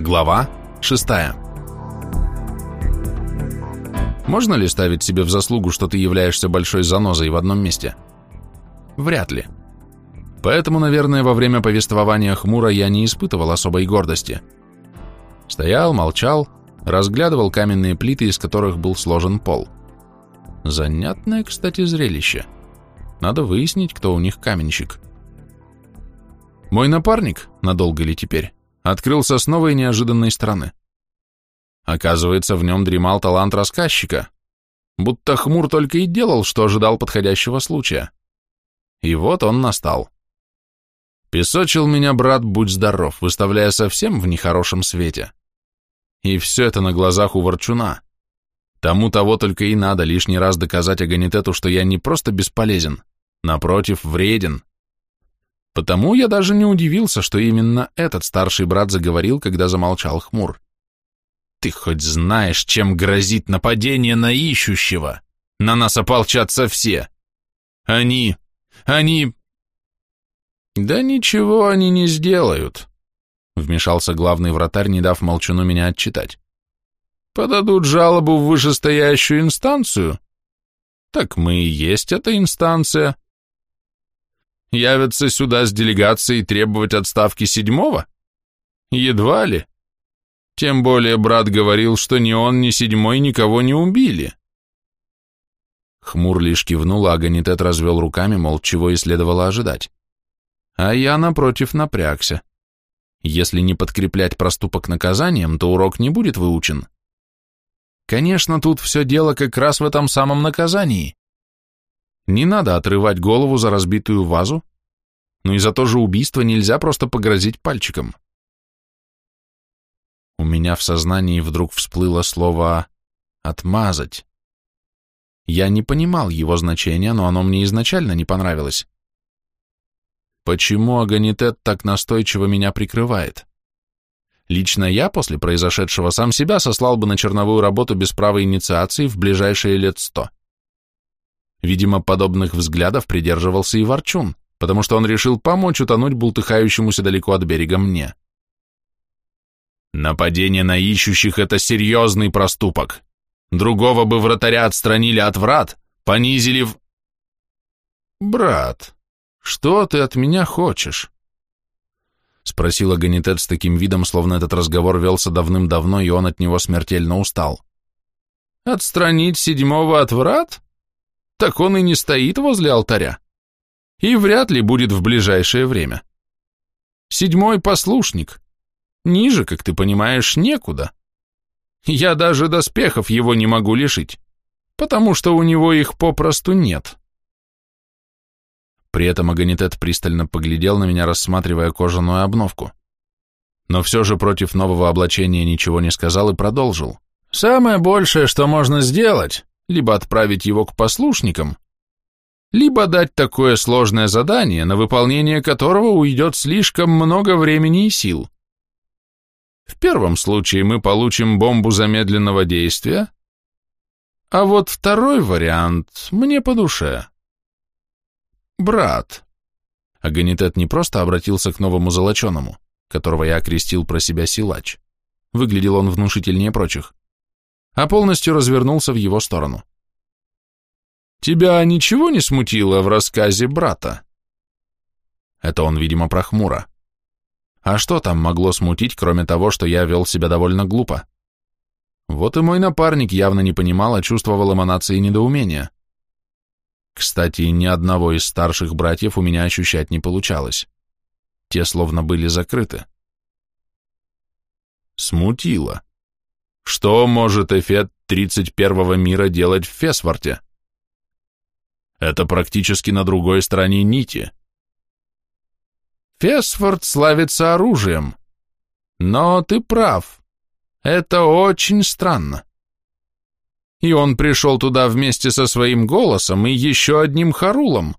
Глава 6 Можно ли ставить себе в заслугу, что ты являешься большой занозой в одном месте? Вряд ли. Поэтому, наверное, во время повествования хмуро я не испытывал особой гордости. Стоял, молчал, разглядывал каменные плиты, из которых был сложен пол. Занятное, кстати, зрелище. Надо выяснить, кто у них каменщик. Мой напарник, надолго ли теперь, открылся с новой неожиданной стороны. Оказывается, в нем дремал талант рассказчика, будто хмур только и делал, что ожидал подходящего случая. И вот он настал. Песочил меня брат, будь здоров, выставляя совсем в нехорошем свете. И все это на глазах у ворчуна. Тому того только и надо лишний раз доказать Аганитету, что я не просто бесполезен, напротив, вреден, Потому я даже не удивился, что именно этот старший брат заговорил, когда замолчал хмур. «Ты хоть знаешь, чем грозит нападение на ищущего? На нас ополчатся все. Они... они...» «Да ничего они не сделают», — вмешался главный вратарь, не дав молчану меня отчитать. «Подадут жалобу в вышестоящую инстанцию? Так мы и есть эта инстанция» явятся сюда с делегацией требовать отставки седьмого? Едва ли. Тем более брат говорил, что ни он, ни седьмой никого не убили. Хмур лишь кивнул, а Аганитет развел руками, мол, чего и следовало ожидать. А я, напротив, напрягся. Если не подкреплять проступок наказанием, то урок не будет выучен. Конечно, тут все дело как раз в этом самом наказании. Не надо отрывать голову за разбитую вазу, но и за то же убийство нельзя просто погрозить пальчиком. У меня в сознании вдруг всплыло слово «отмазать». Я не понимал его значения, но оно мне изначально не понравилось. Почему Аганитет так настойчиво меня прикрывает? Лично я после произошедшего сам себя сослал бы на черновую работу без права инициации в ближайшие лет сто. Видимо, подобных взглядов придерживался и Ворчун, потому что он решил помочь утонуть бултыхающемуся далеко от берега мне. Нападение на ищущих — это серьезный проступок. Другого бы вратаря отстранили от врат, понизили в... «Брат, что ты от меня хочешь?» Спросила Ганитет с таким видом, словно этот разговор велся давным-давно, и он от него смертельно устал. «Отстранить седьмого от врат? Так он и не стоит возле алтаря. И вряд ли будет в ближайшее время. Седьмой послушник. Ниже, как ты понимаешь, некуда. Я даже доспехов его не могу лишить, потому что у него их попросту нет. При этом Аганитет пристально поглядел на меня, рассматривая кожаную обновку. Но все же против нового облачения ничего не сказал и продолжил. «Самое большее, что можно сделать, либо отправить его к послушникам, либо дать такое сложное задание, на выполнение которого уйдет слишком много времени и сил. В первом случае мы получим бомбу замедленного действия, а вот второй вариант мне по душе. Брат. Аганитет не просто обратился к новому золоченому, которого я окрестил про себя силач. Выглядел он внушительнее прочих а полностью развернулся в его сторону. «Тебя ничего не смутило в рассказе брата?» Это он, видимо, про хмуро. А что там могло смутить, кроме того, что я вел себя довольно глупо? Вот и мой напарник явно не понимал, а чувствовал эманации недоумения. Кстати, ни одного из старших братьев у меня ощущать не получалось. Те словно были закрыты. Смутило. Что может эффект 31-го мира делать в Фесворте? Это практически на другой стороне нити. Фесфорд славится оружием. Но ты прав. Это очень странно. И он пришел туда вместе со своим голосом и еще одним харулом.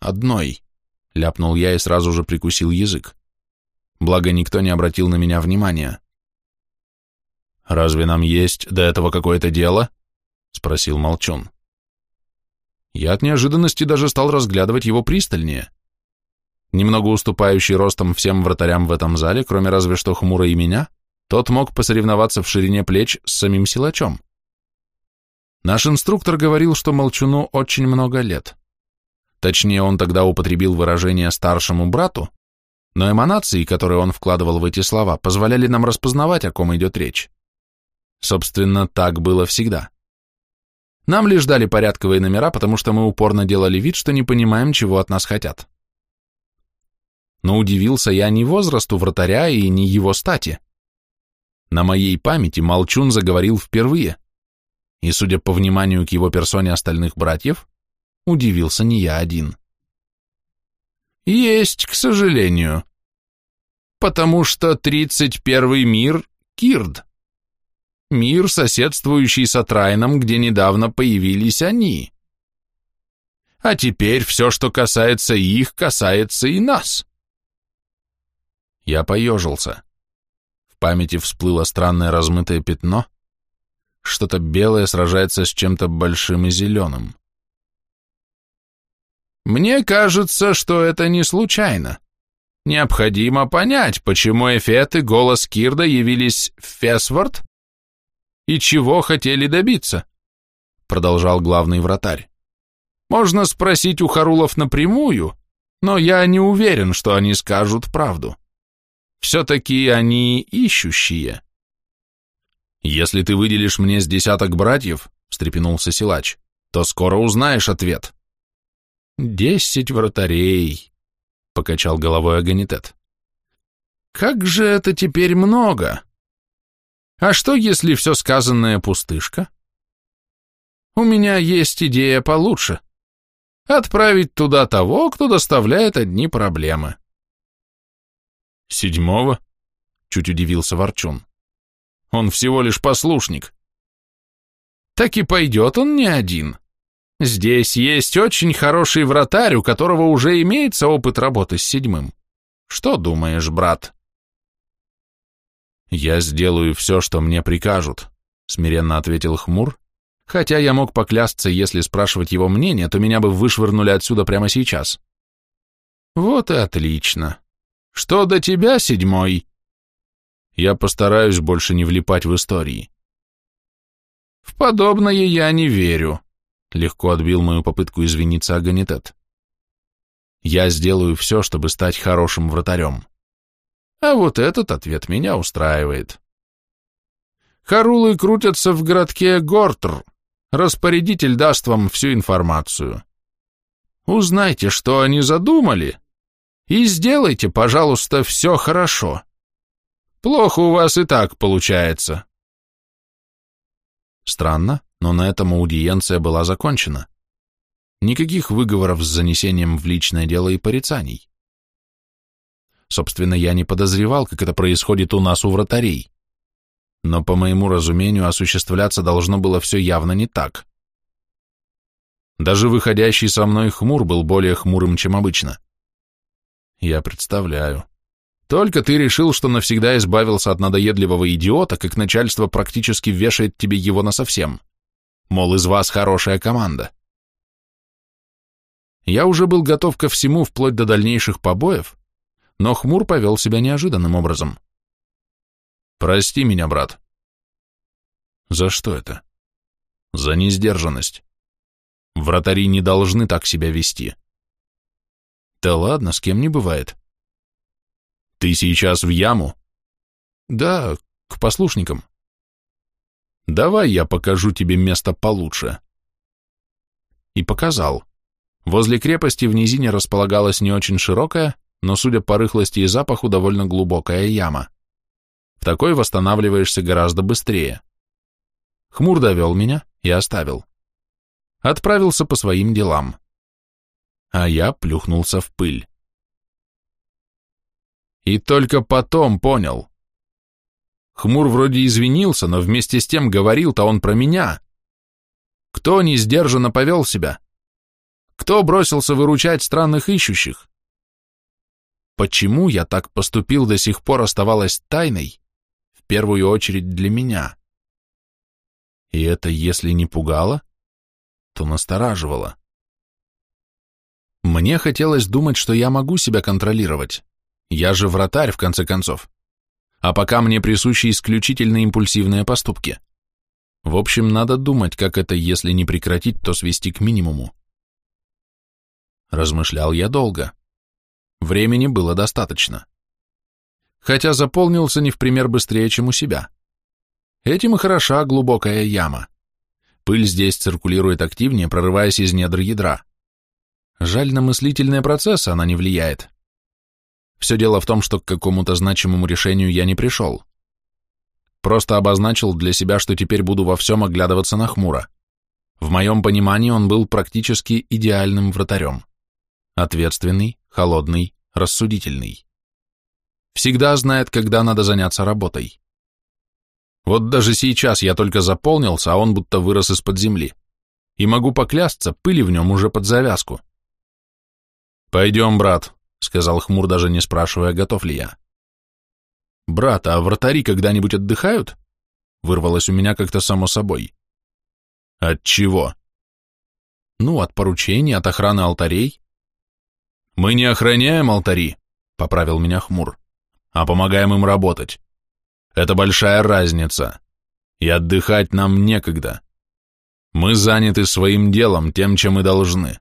Одной, ляпнул я и сразу же прикусил язык. Благо никто не обратил на меня внимания. «Разве нам есть до этого какое-то дело?» — спросил Молчун. Я от неожиданности даже стал разглядывать его пристальнее. Немного уступающий ростом всем вратарям в этом зале, кроме разве что Хмура и меня, тот мог посоревноваться в ширине плеч с самим силачом. Наш инструктор говорил, что Молчуну очень много лет. Точнее, он тогда употребил выражение «старшему брату», но эманации, которые он вкладывал в эти слова, позволяли нам распознавать, о ком идет речь. Собственно, так было всегда. Нам лишь дали порядковые номера, потому что мы упорно делали вид, что не понимаем, чего от нас хотят. Но удивился я не возрасту вратаря и не его стати. На моей памяти Молчун заговорил впервые, и, судя по вниманию к его персоне остальных братьев, удивился не я один. Есть, к сожалению. Потому что тридцать первый мир — Кирд. Мир, соседствующий с Атрайном, где недавно появились они. А теперь все, что касается их, касается и нас. Я поежился. В памяти всплыло странное размытое пятно. Что-то белое сражается с чем-то большим и зеленым. Мне кажется, что это не случайно. Необходимо понять, почему Эфет и голос Кирда явились в Фесворд и чего хотели добиться, продолжал главный вратарь. Можно спросить у Харулов напрямую, но я не уверен, что они скажут правду. Все-таки они ищущие. Если ты выделишь мне с десяток братьев, встрепенулся силач, то скоро узнаешь ответ. «Десять вратарей», — покачал головой Аганитет. «Как же это теперь много! А что, если все сказанное пустышка? У меня есть идея получше. Отправить туда того, кто доставляет одни проблемы». «Седьмого?» — чуть удивился Ворчун. «Он всего лишь послушник». «Так и пойдет он не один», Здесь есть очень хороший вратарь, у которого уже имеется опыт работы с седьмым. Что думаешь, брат? Я сделаю все, что мне прикажут, смиренно ответил Хмур, хотя я мог поклясться, если спрашивать его мнение, то меня бы вышвырнули отсюда прямо сейчас. Вот и отлично. Что до тебя, седьмой? Я постараюсь больше не влипать в истории. В подобное я не верю, Легко отбил мою попытку извиниться Аганитет. Я сделаю все, чтобы стать хорошим вратарем. А вот этот ответ меня устраивает. Харулы крутятся в городке Гортр. Распорядитель даст вам всю информацию. Узнайте, что они задумали, и сделайте, пожалуйста, все хорошо. Плохо у вас и так получается. Странно, но на этом аудиенция была закончена. Никаких выговоров с занесением в личное дело и порицаний. Собственно, я не подозревал, как это происходит у нас у вратарей. Но, по моему разумению, осуществляться должно было все явно не так. Даже выходящий со мной хмур был более хмурым, чем обычно. Я представляю. Только ты решил, что навсегда избавился от надоедливого идиота, как начальство практически вешает тебе его насовсем. Мол, из вас хорошая команда. Я уже был готов ко всему, вплоть до дальнейших побоев, но Хмур повел себя неожиданным образом. «Прости меня, брат». «За что это?» «За несдержанность. Вратари не должны так себя вести». «Да ладно, с кем не бывает». «Ты сейчас в яму?» «Да, к послушникам». Давай я покажу тебе место получше. И показал. Возле крепости в низине располагалась не очень широкая, но, судя по рыхлости и запаху, довольно глубокая яма. В такой восстанавливаешься гораздо быстрее. Хмур довел меня и оставил. Отправился по своим делам. А я плюхнулся в пыль. И только потом понял. Хмур вроде извинился, но вместе с тем говорил-то он про меня. Кто несдержанно повел себя? Кто бросился выручать странных ищущих? Почему я так поступил до сих пор оставалось тайной, в первую очередь для меня? И это, если не пугало, то настораживало. Мне хотелось думать, что я могу себя контролировать. Я же вратарь, в конце концов. А пока мне присущи исключительно импульсивные поступки. В общем, надо думать, как это, если не прекратить, то свести к минимуму. Размышлял я долго. Времени было достаточно. Хотя заполнился не в пример быстрее, чем у себя. Этим и хороша глубокая яма. Пыль здесь циркулирует активнее, прорываясь из недр ядра. Жаль, на мыслительные процессы она не влияет. Все дело в том, что к какому-то значимому решению я не пришел. Просто обозначил для себя, что теперь буду во всем оглядываться на хмуро. В моем понимании он был практически идеальным вратарем. Ответственный, холодный, рассудительный. Всегда знает, когда надо заняться работой. Вот даже сейчас я только заполнился, а он будто вырос из-под земли. И могу поклясться, пыли в нем уже под завязку. «Пойдем, брат», — сказал хмур, даже не спрашивая, готов ли я. «Брат, а вратари когда-нибудь отдыхают?» Вырвалось у меня как-то само собой. «От чего?» «Ну, от поручений, от охраны алтарей». «Мы не охраняем алтари», — поправил меня хмур, «а помогаем им работать. Это большая разница. И отдыхать нам некогда. Мы заняты своим делом, тем, чем и должны.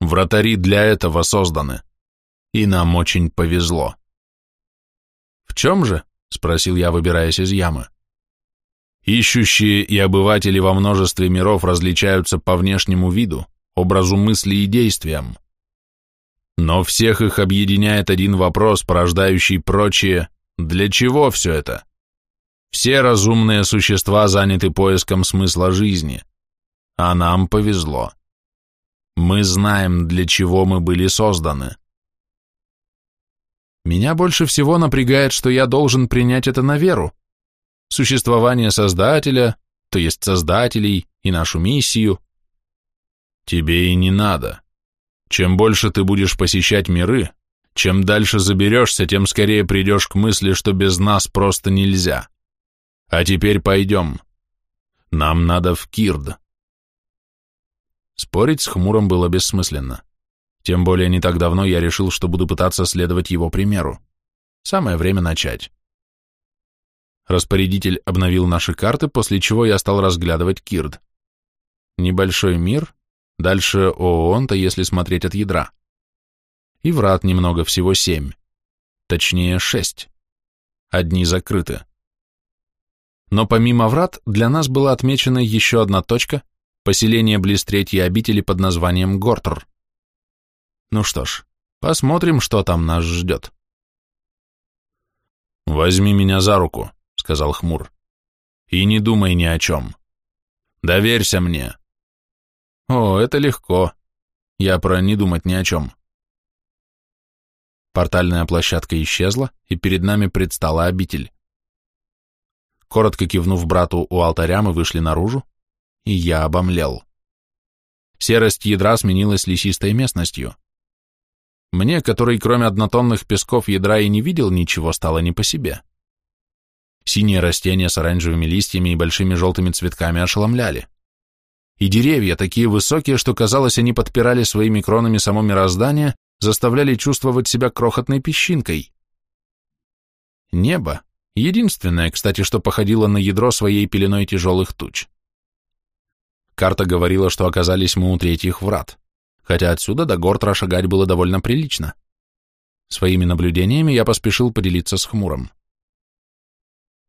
Вратари для этого созданы. И нам очень повезло. «В чем же?» — спросил я, выбираясь из ямы. Ищущие и обыватели во множестве миров различаются по внешнему виду, образу мысли и действиям. Но всех их объединяет один вопрос, порождающий прочие «Для чего все это?» Все разумные существа заняты поиском смысла жизни, а нам повезло. Мы знаем, для чего мы были созданы. Меня больше всего напрягает, что я должен принять это на веру. Существование Создателя, то есть Создателей, и нашу миссию. Тебе и не надо. Чем больше ты будешь посещать миры, чем дальше заберешься, тем скорее придешь к мысли, что без нас просто нельзя. А теперь пойдем. Нам надо в Кирд. Спорить с Хмуром было бессмысленно. Тем более не так давно я решил, что буду пытаться следовать его примеру. Самое время начать. Распорядитель обновил наши карты, после чего я стал разглядывать Кирд. Небольшой мир, дальше ООН-то, если смотреть от ядра. И врат немного, всего семь. Точнее, шесть. Одни закрыты. Но помимо врат, для нас была отмечена еще одна точка, поселение близ третьей обители под названием Гортер. Ну что ж, посмотрим, что там нас ждет. «Возьми меня за руку», — сказал Хмур, — «и не думай ни о чем. Доверься мне». «О, это легко. Я про не думать ни о чем». Портальная площадка исчезла, и перед нами предстала обитель. Коротко кивнув брату у алтаря, мы вышли наружу, и я обомлел. Серость ядра сменилась лесистой местностью. Мне, который кроме однотонных песков ядра и не видел ничего, стало не по себе. Синие растения с оранжевыми листьями и большими желтыми цветками ошеломляли. И деревья, такие высокие, что, казалось, они подпирали своими кронами само мироздание, заставляли чувствовать себя крохотной песчинкой. Небо, единственное, кстати, что походило на ядро своей пеленой тяжелых туч. Карта говорила, что оказались мы у третьих врат, хотя отсюда до Гортра шагать было довольно прилично. Своими наблюдениями я поспешил поделиться с Хмуром.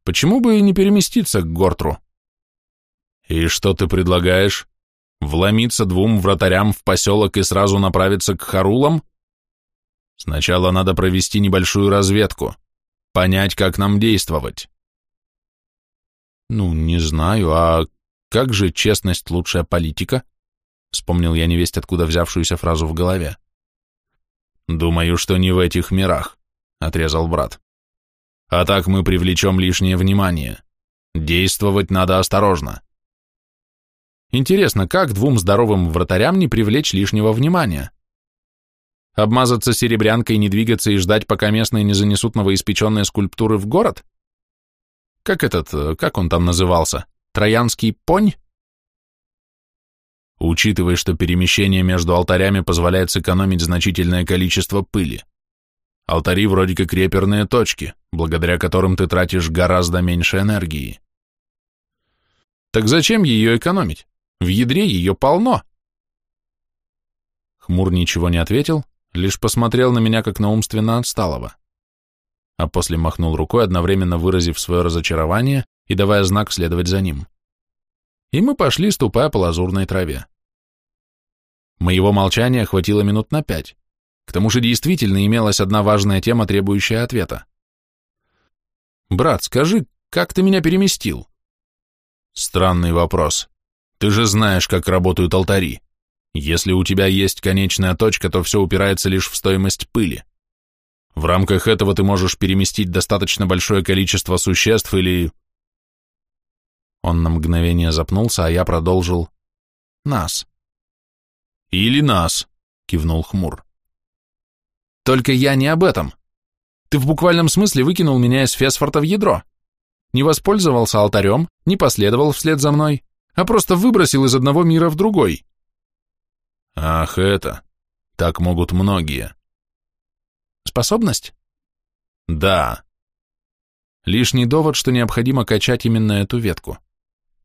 Почему бы и не переместиться к Гортру? И что ты предлагаешь? Вломиться двум вратарям в поселок и сразу направиться к Харулам? Сначала надо провести небольшую разведку, понять, как нам действовать. Ну, не знаю, а как же честность лучшая политика? Вспомнил я невесть, откуда взявшуюся фразу в голове. Думаю, что не в этих мирах, отрезал брат. А так мы привлечем лишнее внимание. Действовать надо осторожно. Интересно, как двум здоровым вратарям не привлечь лишнего внимания? Обмазаться серебрянкой, не двигаться и ждать, пока местные не занесут новоиспеченные скульптуры в город? Как этот, как он там назывался? Троянский понь? Учитывая, что перемещение между алтарями позволяет сэкономить значительное количество пыли. Алтари вроде как реперные точки, благодаря которым ты тратишь гораздо меньше энергии. Так зачем ее экономить? В ядре ее полно. Хмур ничего не ответил, лишь посмотрел на меня как на умственно отсталого. А после махнул рукой, одновременно выразив свое разочарование и давая знак следовать за ним. И мы пошли, ступая по лазурной траве. Моего молчания хватило минут на пять. К тому же действительно имелась одна важная тема, требующая ответа. «Брат, скажи, как ты меня переместил?» «Странный вопрос. Ты же знаешь, как работают алтари. Если у тебя есть конечная точка, то все упирается лишь в стоимость пыли. В рамках этого ты можешь переместить достаточно большое количество существ или...» Он на мгновение запнулся, а я продолжил. «Нас». «Или нас», — кивнул Хмур. «Только я не об этом. Ты в буквальном смысле выкинул меня из Фесфорта в ядро. Не воспользовался алтарем, не последовал вслед за мной, а просто выбросил из одного мира в другой». «Ах, это... Так могут многие». «Способность?» «Да». Лишний довод, что необходимо качать именно эту ветку.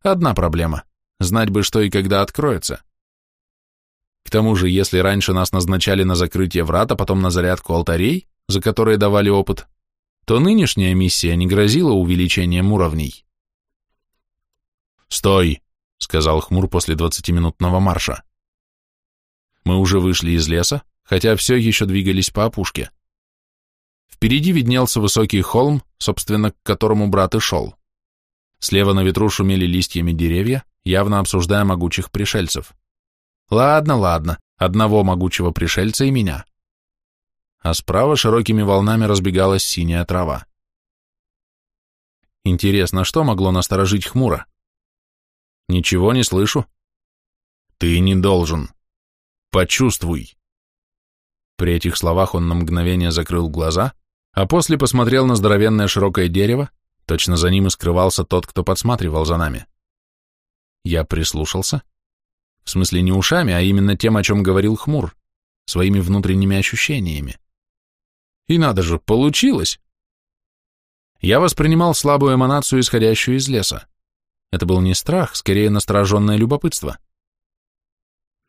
Одна проблема. Знать бы, что и когда откроется. К тому же, если раньше нас назначали на закрытие врат, а потом на зарядку алтарей, за которые давали опыт, то нынешняя миссия не грозила увеличением уровней. «Стой!» — сказал Хмур после двадцатиминутного марша. Мы уже вышли из леса, хотя все еще двигались по опушке. Впереди виднелся высокий холм, собственно, к которому брат и шел. Слева на ветру шумели листьями деревья, явно обсуждая могучих пришельцев. Ладно, ладно, одного могучего пришельца и меня. А справа широкими волнами разбегалась синяя трава. Интересно, что могло насторожить хмуро? Ничего не слышу. Ты не должен. Почувствуй. При этих словах он на мгновение закрыл глаза, а после посмотрел на здоровенное широкое дерево, точно за ним и скрывался тот, кто подсматривал за нами. Я прислушался в смысле не ушами, а именно тем, о чем говорил Хмур, своими внутренними ощущениями. И надо же, получилось! Я воспринимал слабую эманацию, исходящую из леса. Это был не страх, скорее настороженное любопытство.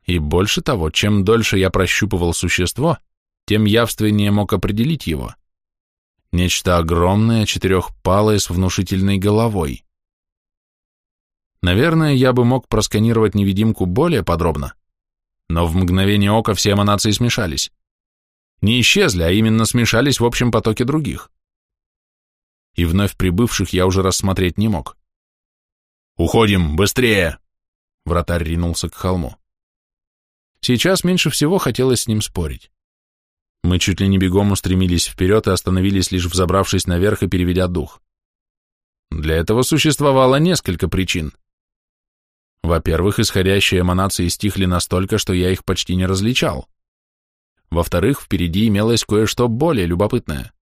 И больше того, чем дольше я прощупывал существо, тем явственнее мог определить его. Нечто огромное, четырехпалое, с внушительной головой. Наверное, я бы мог просканировать невидимку более подробно, но в мгновение ока все эманации смешались. Не исчезли, а именно смешались в общем потоке других. И вновь прибывших я уже рассмотреть не мог. «Уходим, быстрее!» Вратарь ринулся к холму. Сейчас меньше всего хотелось с ним спорить. Мы чуть ли не бегом устремились вперед и остановились, лишь взобравшись наверх и переведя дух. Для этого существовало несколько причин. Во-первых, исходящие эманации стихли настолько, что я их почти не различал. Во-вторых, впереди имелось кое-что более любопытное.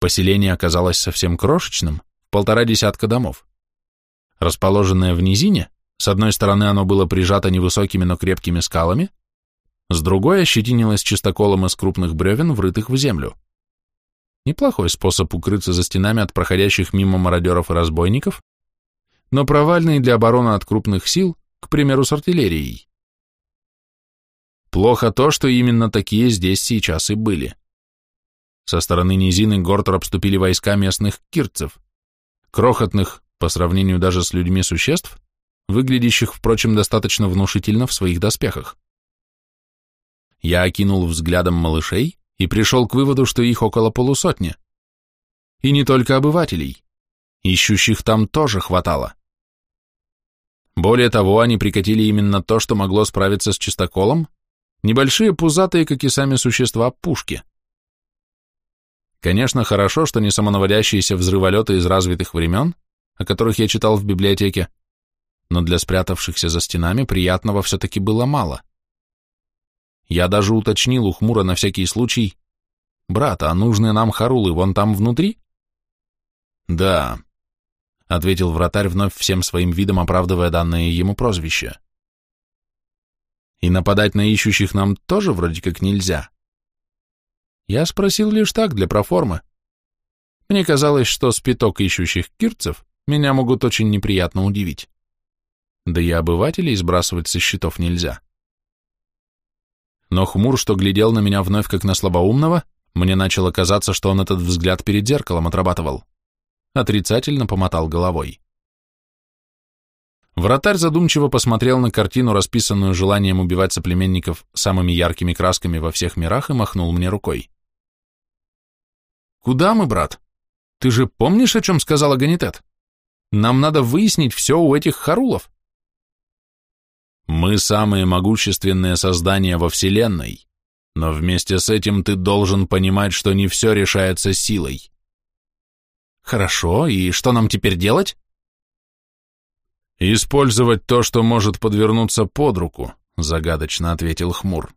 Поселение оказалось совсем крошечным, полтора десятка домов. Расположенное в низине, с одной стороны оно было прижато невысокими, но крепкими скалами, с другой ощетинилось чистоколом из крупных бревен, врытых в землю. Неплохой способ укрыться за стенами от проходящих мимо мародеров и разбойников, но провальный для обороны от крупных сил, к примеру, с артиллерией. Плохо то, что именно такие здесь сейчас и были. Со стороны низины Гортер обступили войска местных кирцев, крохотных, по сравнению даже с людьми существ, выглядящих, впрочем, достаточно внушительно в своих доспехах. Я окинул взглядом малышей и пришел к выводу, что их около полусотни. И не только обывателей. Ищущих там тоже хватало. Более того, они прикатили именно то, что могло справиться с чистоколом, небольшие пузатые, как и сами существа, пушки. Конечно, хорошо, что не самонаводящиеся взрыволеты из развитых времен, о которых я читал в библиотеке, но для спрятавшихся за стенами приятного все-таки было мало. Я даже уточнил у Хмура на всякий случай, «Брат, а нужные нам харулы вон там внутри?» «Да», — ответил вратарь, вновь всем своим видом оправдывая данное ему прозвище. И нападать на ищущих нам тоже вроде как нельзя. Я спросил лишь так, для проформы. Мне казалось, что спиток ищущих кирцев меня могут очень неприятно удивить. Да и обывателей сбрасывать со счетов нельзя. Но хмур, что глядел на меня вновь как на слабоумного, мне начало казаться, что он этот взгляд перед зеркалом отрабатывал. Отрицательно помотал головой. Вратарь задумчиво посмотрел на картину, расписанную желанием убивать соплеменников самыми яркими красками во всех мирах, и махнул мне рукой. «Куда мы, брат? Ты же помнишь, о чем сказала Ганитет? Нам надо выяснить все у этих харулов». «Мы самые могущественные создания во Вселенной, но вместе с этим ты должен понимать, что не все решается силой». «Хорошо, и что нам теперь делать?» «Использовать то, что может подвернуться под руку», — загадочно ответил Хмур.